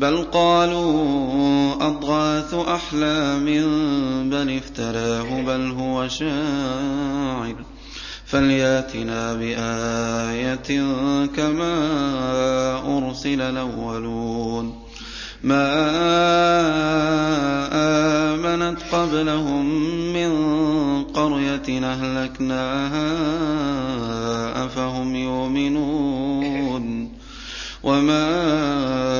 بل قالوا أضغاث أحلام بل افتراه بل هو شاعر. فلياتنا بآية كما أرسل الأولون. ما آمنت قبلهم من قرية أهلكناها أفهم يؤمنون. وما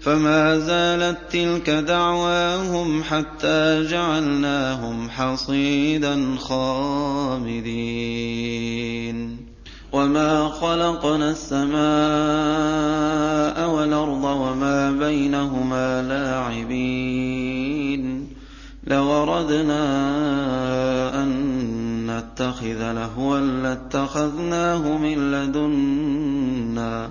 فما زالت تلك دعواهم حتى جعلناهم حصيدا خامدين. وما خلقنا السماء والأرض وما بينهما لاعبين. لوردنا أن نتخذ لهوا لاتخذناه من لدنا.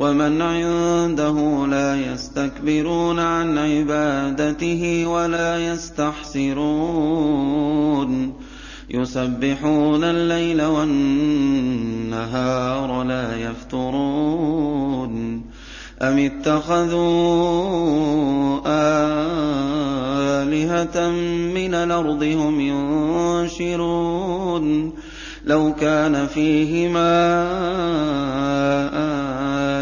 ومن عنده لا يستكبرون عن عبادته ولا يستحسرون. يسبحون الليل والنهار لا يفترون. أم اتخذوا آلهة من الأرض هم ينشرون؟ لو كان فيهما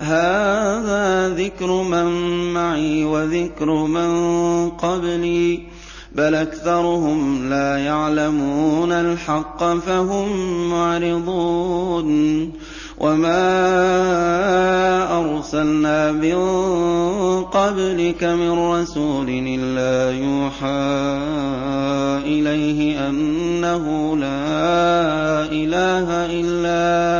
هذا ذكر من معي وذكر من قبلي بل أكثرهم لا يعلمون الحق فهم معرضون. وَمَا أَرْسَلْنَا مِن قَبْلِكَ مِن رَّسُولٍ إِلَّا يُوحَىٰ إِلَيْهِ أَنَّهُ لَا إِلَٰهَ إِلَّا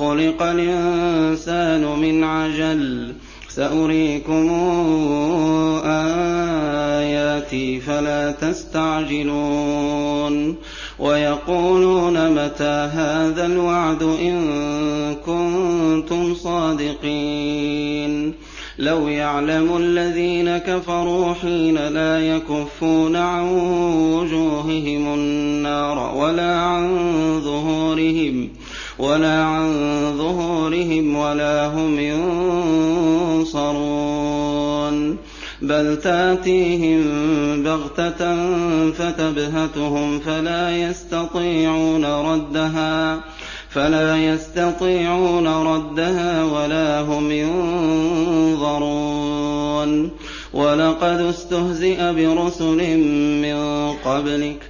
خُلِقَ الْإِنسَانُ مِنْ عَجَلٍ ۚ. سَأُرِيكُمْ آيَاتِي فَلَا تَسْتَعْجِلُونِ. وَيَقُولُونَ مَتَىٰ هَٰذَا الْوَعْدُ إِن كُنتُمْ صَادِقِينَ. لَوْ يَعْلَمُ الَّذِينَ كَفَرُوا حِينَ لَا يَكُفُّونَ عَن وُجُوهِهِمُ النَّارَ وَلَا عَن ظُهُورِهِمْ وَلَا عَن ظُهُورِهِمْ وَلَا هُمْ يُنصَرُونَ. بَلْ تَأْتِيهِم بَغْتَةً فَتَبْهَتُهُمْ فَلَا يَسْتَطِيعُونَ رَدَّهَا فلا يستطيعون ردها ولا هم ينظرون. ولقد استهزئ برسل من قبلك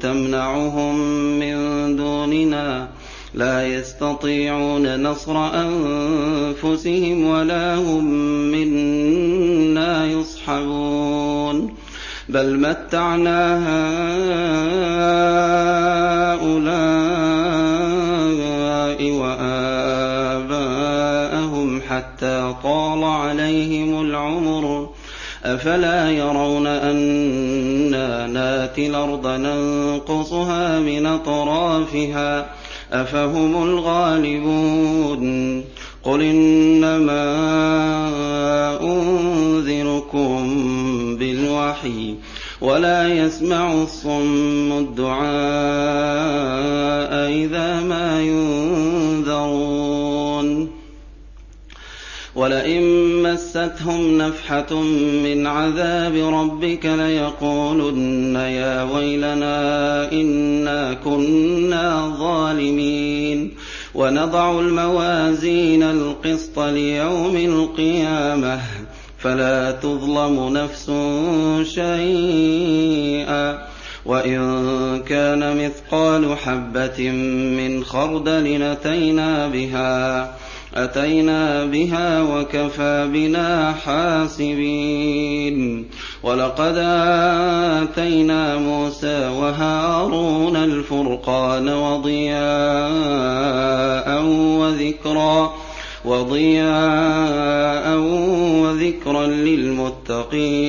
تَمْنَعُهُم مِّن دُونِنَا ۚ لَا يَسْتَطِيعُونَ نَصْرَ أَنفُسِهِمْ وَلَا هُم مِّنَّا يُصْحَبُونَ. بَلْ مَتَّعْنَا هَٰؤُلَاءِ وَآبَاءَهُمْ حَتَّىٰ طَالَ عَلَيْهِمُ الْعُمُرُ ۗ. أَفَلَا يَرَوْنَ أَنَّا نَأْتِي الْأَرْضَ نَنقُصُهَا مِنْ أَطْرَافِهَا ۚ أَفَهُمُ الْغَالِبُونَ قل إنما أنذركم بالوحي ولا يسمع الصم الدعاء إذا ما ينذرون مستهم نفحة من عذاب ربك ليقولن يا ويلنا إنا كنا ظالمين. ونضع الموازين القسط ليوم القيامة. فلا تظلم نفس شيئا. وإن كان مثقال حبة من خردل أتينا بها. أتينا بها وكفى بنا حاسبين. ولقد آتينا موسى وهارون الفرقان وضياء وذكرا وضياء وذكرا للمتقين.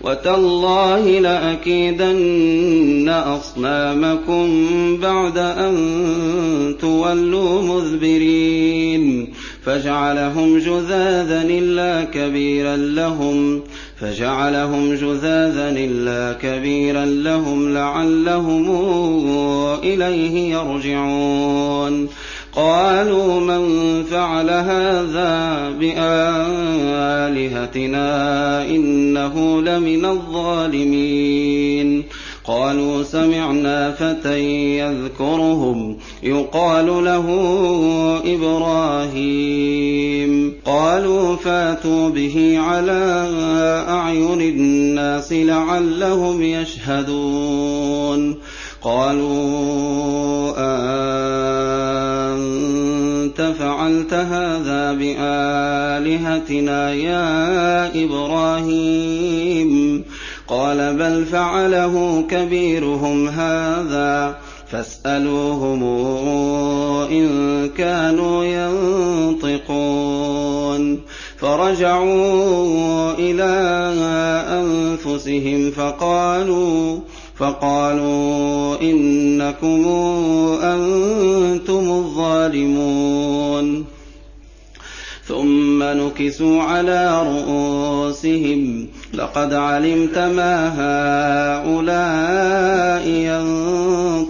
وتالله لأكيدن أصنامكم بعد أن تولوا مذبرين. فجعلهم جذاذا إلا كبيرا لهم فجعلهم جذاذا إلا كبيرا لهم لعلهم إليه يرجعون. قالوا من فعل هذا بآلهتنا إنه لمن الظالمين. قالوا سمعنا فتى يذكرهم يقال له إبراهيم. قالوا فاتوا به على أعين الناس لعلهم يشهدون. قالوا أنت فعلت هذا بآلهتنا يا إبراهيم. قال بل فعله كبيرهم هذا فاسألوهم إن كانوا ينطقون. فرجعوا إلى أنفسهم فقالوا فقالوا إنكم أنتم الظالمون. ثم نكسوا على رؤوسهم. لقد علمت ما هؤلاء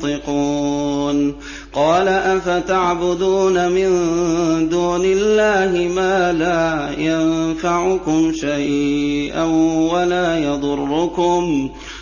ينطقون. قال أفتعبدون من دون الله ما لا ينفعكم شيئا ولا يضركم؟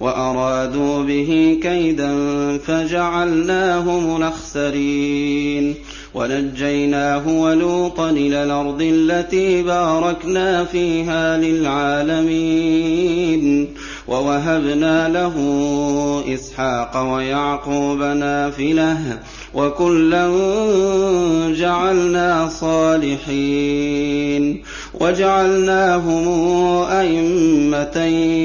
وأرادوا به كيدا فجعلناهم الأخسرين. ونجيناه ولوطا إلى الأرض التي باركنا فيها للعالمين. ووهبنا له إسحاق ويعقوب نافلة وكلا جعلنا صالحين وجعلناهم أئمة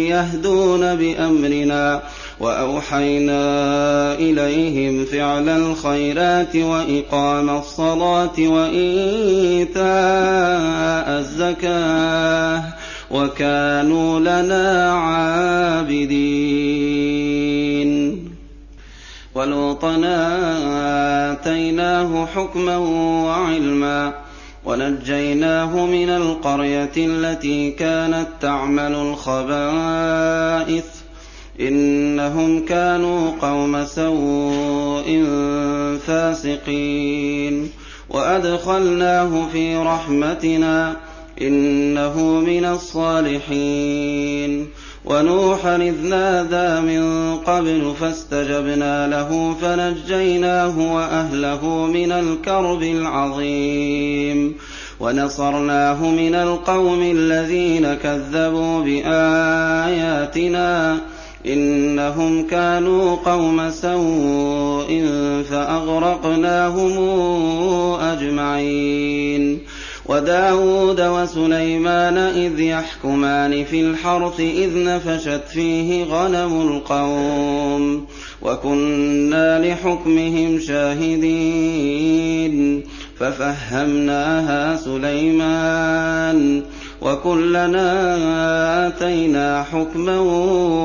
يهدون بأمرنا وأوحينا إليهم فعل الخيرات وإقام الصلاة وإيتاء الزكاة وكانوا لنا عابدين. ولوطا آتيناه حكما وعلما ونجيناه من القرية التي كانت تعمل الخبائث. إنهم كانوا قوم سوء فاسقين. وأدخلناه في رحمتنا إنه من الصالحين. ونوحا إذ نادى من قبل فاستجبنا له فنجيناه وأهله من الكرب العظيم. ونصرناه من القوم الذين كذبوا بآياتنا. إنهم كانوا قوم سوء فأغرقناهم أجمعين. وداود وسليمان إذ يحكمان في الحرث إذ نفشت فيه غنم القوم وكنا لحكمهم شاهدين ففهمناها سليمان وكلنا آتينا حكما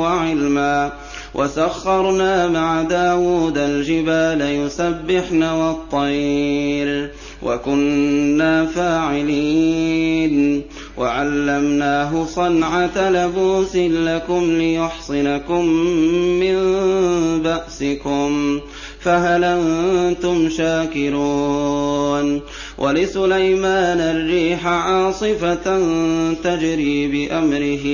وعلما وسخرنا مع داود الجبال يسبحن والطير وكنا فاعلين. وعلمناه صنعة لبوس لكم ليحصنكم من بأسكم فهل أنتم شاكرون؟ ولسليمان الريح عاصفة تجري بأمره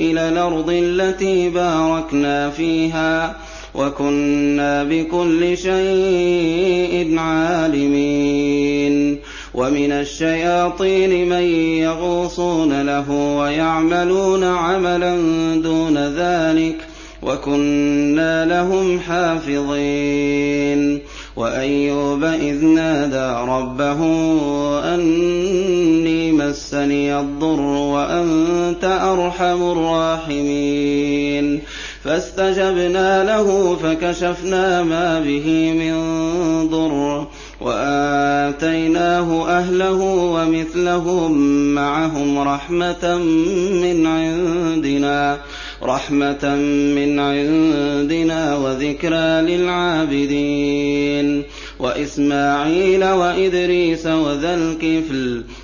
إلى الأرض التي باركنا فيها. وكنا بكل شيء عالمين. ومن الشياطين من يغوصون له ويعملون عملا دون ذلك وكنا لهم حافظين. وأيوب إذ نادى ربه أني مسني الضر وأنت أرحم الراحمين. فاستجبنا له فكشفنا ما به من ضر وآتيناه أهله ومثلهم معهم رحمة من عندنا رحمة من عندنا وذكرى للعابدين. وإسماعيل وإدريس وذا الكفل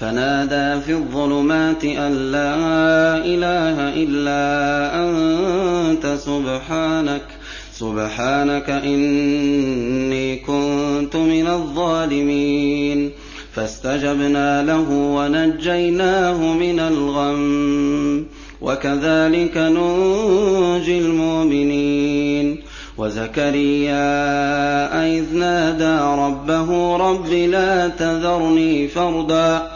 فنادى في الظلمات أن لا إله إلا أنت سبحانك سبحانك إني كنت من الظالمين. فاستجبنا له ونجيناه من الغم وكذلك ننجي المؤمنين. وزكريا إذ نادى ربه رب لا تذرني فردا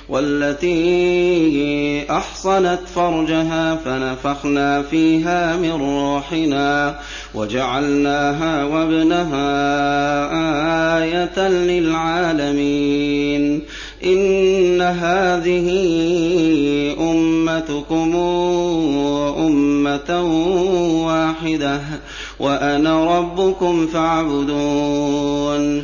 والتي أحصنت فرجها فنفخنا فيها من روحنا وجعلناها وابنها آية للعالمين. إن هذه أمتكم أمة واحدة وأنا ربكم فاعبدون.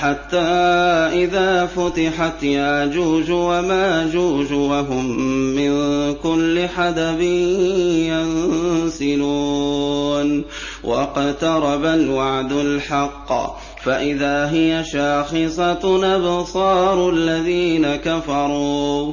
حتى إذا فتحت ياجوج وماجوج وهم من كل حدب ينسلون. واقترب الوعد الحق فإذا هي شاخصة أبصار الذين كفروا.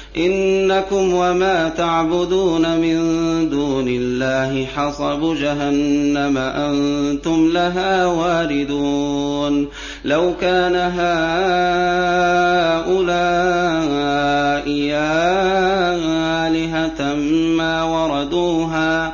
إنكم وما تعبدون من دون الله حصب جهنم أنتم لها واردون لو كان هؤلاء آلهة ما وردوها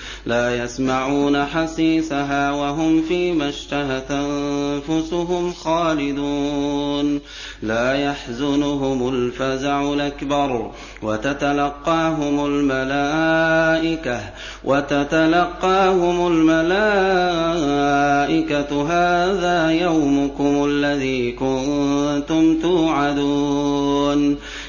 لا يسمعون حسيسها وهم فيما اشتهت أنفسهم خالدون. لا يحزنهم الفزع الأكبر وتتلقاهم الملائكة وتتلقاهم الملائكة. هذا يومكم الذي كنتم توعدون.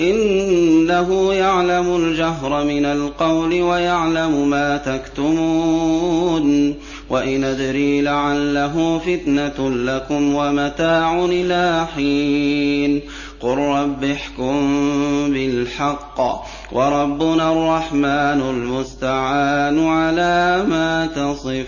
إنه يعلم الجهر من القول ويعلم ما تكتمون وإن أدري لعله فتنة لكم ومتاع إلى حين قل رب احكم بالحق وربنا الرحمن المستعان على ما تصفون